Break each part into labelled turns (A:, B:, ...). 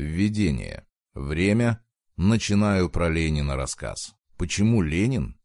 A: Введение. Время. Начинаю про Ленина рассказ. Почему Ленин?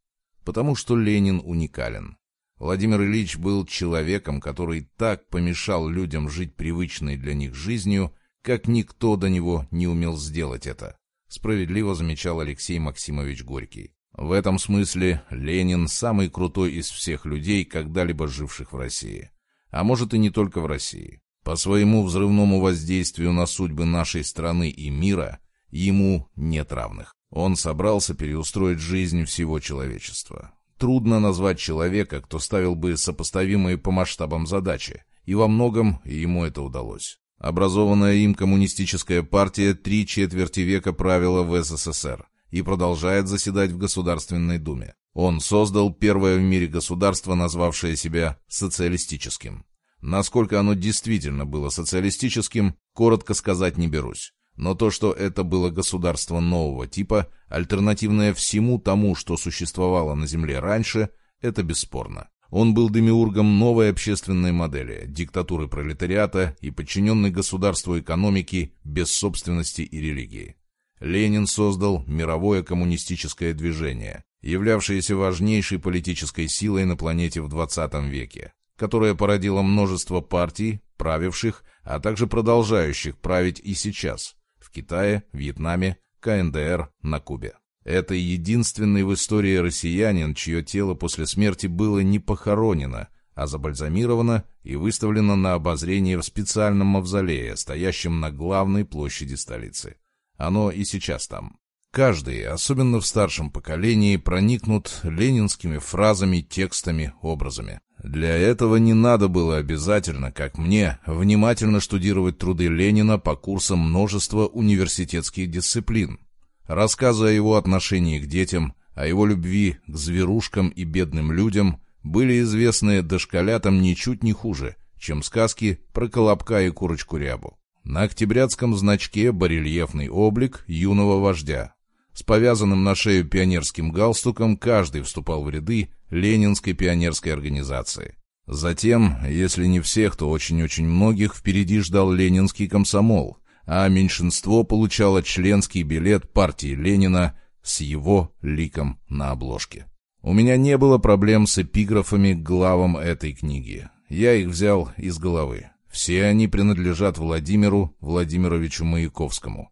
A: Потому что Ленин уникален. Владимир Ильич был человеком, который так помешал людям жить привычной для них жизнью, как никто до него не умел сделать это, справедливо замечал Алексей Максимович Горький. В этом смысле Ленин самый крутой из всех людей, когда-либо живших в России. А может и не только в России. По своему взрывному воздействию на судьбы нашей страны и мира ему нет равных. Он собрался переустроить жизнь всего человечества. Трудно назвать человека, кто ставил бы сопоставимые по масштабам задачи, и во многом ему это удалось. Образованная им коммунистическая партия три четверти века правила в СССР и продолжает заседать в Государственной Думе. Он создал первое в мире государство, назвавшее себя социалистическим. Насколько оно действительно было социалистическим, коротко сказать не берусь. Но то, что это было государство нового типа, альтернативное всему тому, что существовало на Земле раньше, это бесспорно. Он был демиургом новой общественной модели, диктатуры пролетариата и подчиненной государству экономики без собственности и религии. Ленин создал мировое коммунистическое движение, являвшееся важнейшей политической силой на планете в 20 веке которая породила множество партий, правивших, а также продолжающих править и сейчас в Китае, Вьетнаме, КНДР, на Кубе. Это единственный в истории россиянин, чье тело после смерти было не похоронено, а забальзамировано и выставлено на обозрение в специальном мавзолее, стоящем на главной площади столицы. Оно и сейчас там. Каждый, особенно в старшем поколении, проникнут ленинскими фразами, текстами, образами. Для этого не надо было обязательно, как мне, внимательно штудировать труды Ленина по курсам множества университетских дисциплин. Рассказы о его отношении к детям, о его любви к зверушкам и бедным людям были известны дошколятам ничуть не хуже, чем сказки про Колобка и Курочку-Рябу. На октябрятском значке барельефный облик юного вождя. С повязанным на шею пионерским галстуком каждый вступал в ряды Ленинской пионерской организации. Затем, если не всех, то очень-очень многих впереди ждал ленинский комсомол, а меньшинство получало членский билет партии Ленина с его ликом на обложке. У меня не было проблем с эпиграфами к главам этой книги. Я их взял из головы. Все они принадлежат Владимиру Владимировичу Маяковскому.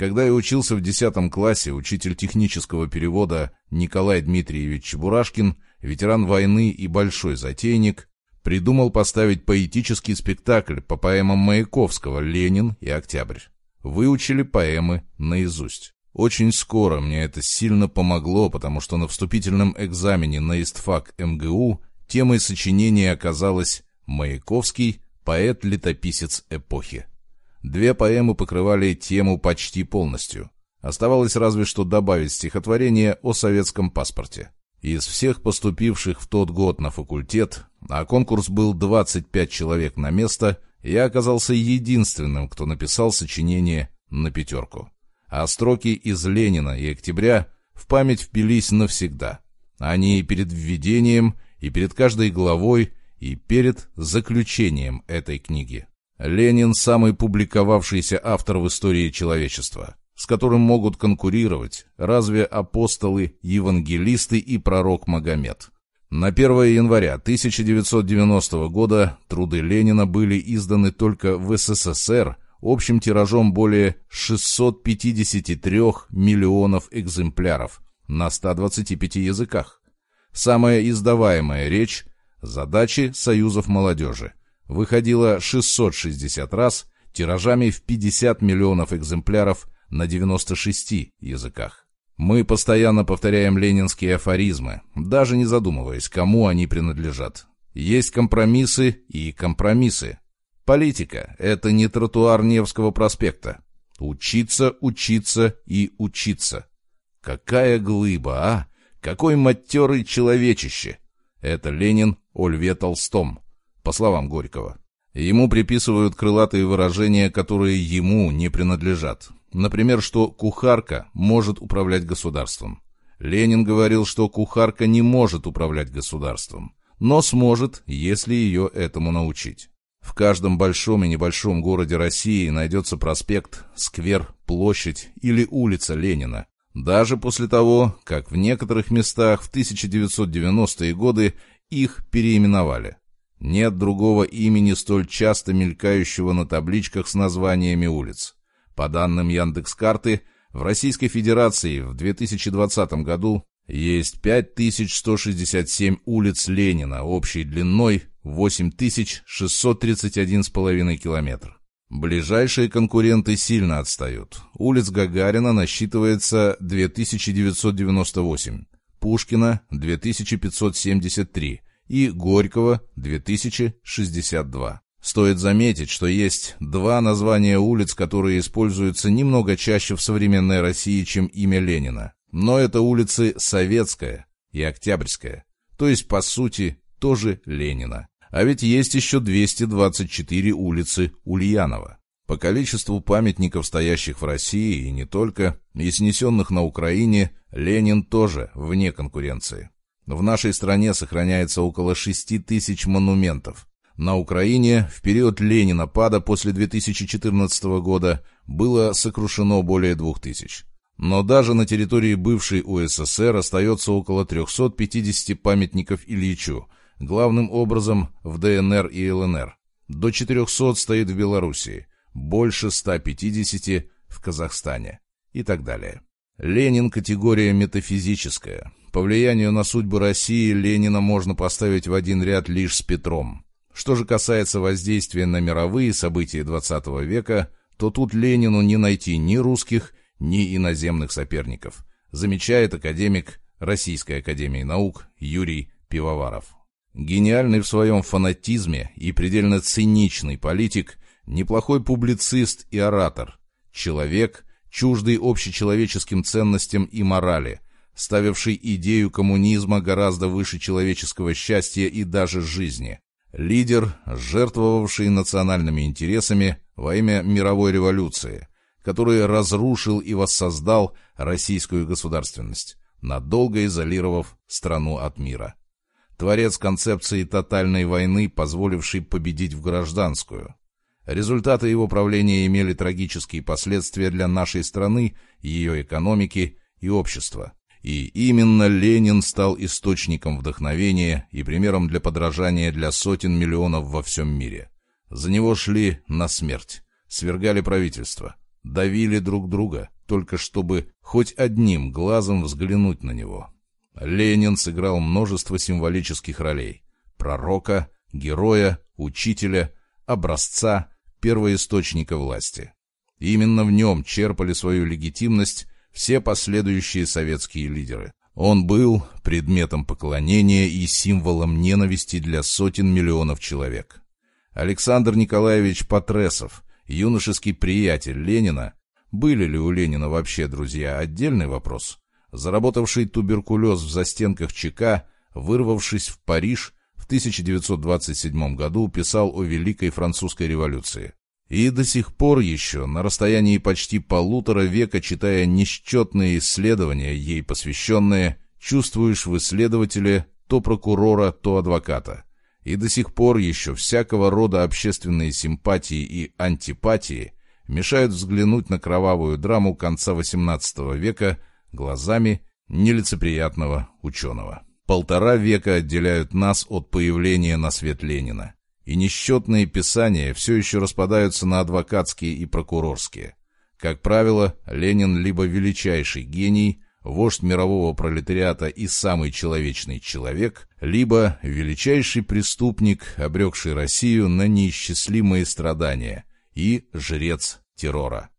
A: Когда я учился в 10 классе, учитель технического перевода Николай Дмитриевич Чебурашкин, ветеран войны и большой затейник, придумал поставить поэтический спектакль по поэмам Маяковского «Ленин» и «Октябрь». Выучили поэмы наизусть. Очень скоро мне это сильно помогло, потому что на вступительном экзамене на ИСТФАК МГУ темой сочинения оказалась «Маяковский. Поэт-летописец эпохи». Две поэмы покрывали тему почти полностью. Оставалось разве что добавить стихотворение о советском паспорте. Из всех поступивших в тот год на факультет, а конкурс был 25 человек на место, я оказался единственным, кто написал сочинение на пятерку. А строки из Ленина и Октября в память впились навсегда. Они и перед введением, и перед каждой главой, и перед заключением этой книги. Ленин – самый публиковавшийся автор в истории человечества, с которым могут конкурировать разве апостолы, евангелисты и пророк Магомед. На 1 января 1990 года труды Ленина были изданы только в СССР общим тиражом более 653 миллионов экземпляров на 125 языках. Самая издаваемая речь – задачи союзов молодежи – выходила 660 раз тиражами в 50 миллионов экземпляров на 96 языках. Мы постоянно повторяем ленинские афоризмы, даже не задумываясь, кому они принадлежат. Есть компромиссы и компромиссы. Политика – это не тротуар Невского проспекта. Учиться, учиться и учиться. Какая глыба, а? Какой матерый человечище! Это Ленин о Льве Толстом по словам Горького. Ему приписывают крылатые выражения, которые ему не принадлежат. Например, что кухарка может управлять государством. Ленин говорил, что кухарка не может управлять государством, но сможет, если ее этому научить. В каждом большом и небольшом городе России найдется проспект, сквер, площадь или улица Ленина. Даже после того, как в некоторых местах в 1990-е годы их переименовали. Нет другого имени, столь часто мелькающего на табличках с названиями улиц. По данным Яндекс.Карты, в Российской Федерации в 2020 году есть 5167 улиц Ленина общей длиной 8631,5 километр. Ближайшие конкуренты сильно отстают. Улиц Гагарина насчитывается 2998, Пушкина – 2573 и Горького – 2062. Стоит заметить, что есть два названия улиц, которые используются немного чаще в современной России, чем имя Ленина. Но это улицы Советская и Октябрьская, то есть, по сути, тоже Ленина. А ведь есть еще 224 улицы Ульянова. По количеству памятников, стоящих в России и не только, и снесенных на Украине, Ленин тоже вне конкуренции. В нашей стране сохраняется около 6 тысяч монументов. На Украине в период Ленина-пада после 2014 года было сокрушено более 2000. Но даже на территории бывшей УССР остается около 350 памятников Ильичу, главным образом в ДНР и ЛНР. До 400 стоит в Белоруссии, больше 150 в Казахстане и так далее. Ленин – категория метафизическая. По влиянию на судьбу России Ленина можно поставить в один ряд лишь с Петром. Что же касается воздействия на мировые события XX века, то тут Ленину не найти ни русских, ни иноземных соперников, замечает академик Российской Академии Наук Юрий Пивоваров. Гениальный в своем фанатизме и предельно циничный политик, неплохой публицист и оратор, человек, чуждый общечеловеческим ценностям и морали, ставивший идею коммунизма гораздо выше человеческого счастья и даже жизни, лидер, жертвовавший национальными интересами во имя мировой революции, который разрушил и воссоздал российскую государственность, надолго изолировав страну от мира творец концепции тотальной войны, позволивший победить в гражданскую. Результаты его правления имели трагические последствия для нашей страны, ее экономики и общества. И именно Ленин стал источником вдохновения и примером для подражания для сотен миллионов во всем мире. За него шли на смерть, свергали правительство, давили друг друга, только чтобы хоть одним глазом взглянуть на него. Ленин сыграл множество символических ролей – пророка, героя, учителя, образца, первоисточника власти. Именно в нем черпали свою легитимность все последующие советские лидеры. Он был предметом поклонения и символом ненависти для сотен миллионов человек. Александр Николаевич Патресов, юношеский приятель Ленина, были ли у Ленина вообще друзья – отдельный вопрос заработавший туберкулез в застенках ЧК, вырвавшись в Париж, 1927 году писал о Великой Французской революции. И до сих пор еще, на расстоянии почти полутора века, читая несчетные исследования, ей посвященные, чувствуешь в исследователе то прокурора, то адвоката. И до сих пор еще всякого рода общественные симпатии и антипатии мешают взглянуть на кровавую драму конца XVIII века – глазами нелицеприятного ученого. Полтора века отделяют нас от появления на свет Ленина. И несчетные писания все еще распадаются на адвокатские и прокурорские. Как правило, Ленин либо величайший гений, вождь мирового пролетариата и самый человечный человек, либо величайший преступник, обрекший Россию на неисчислимые страдания, и жрец террора.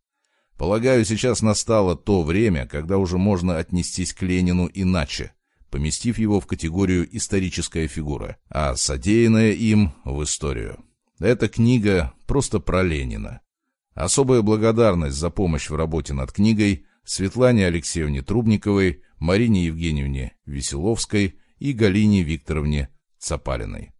A: Полагаю, сейчас настало то время, когда уже можно отнестись к Ленину иначе, поместив его в категорию «историческая фигура», а содеянное им в историю. Эта книга просто про Ленина. Особая благодарность за помощь в работе над книгой Светлане Алексеевне Трубниковой, Марине Евгеньевне Веселовской и Галине Викторовне Цапалиной.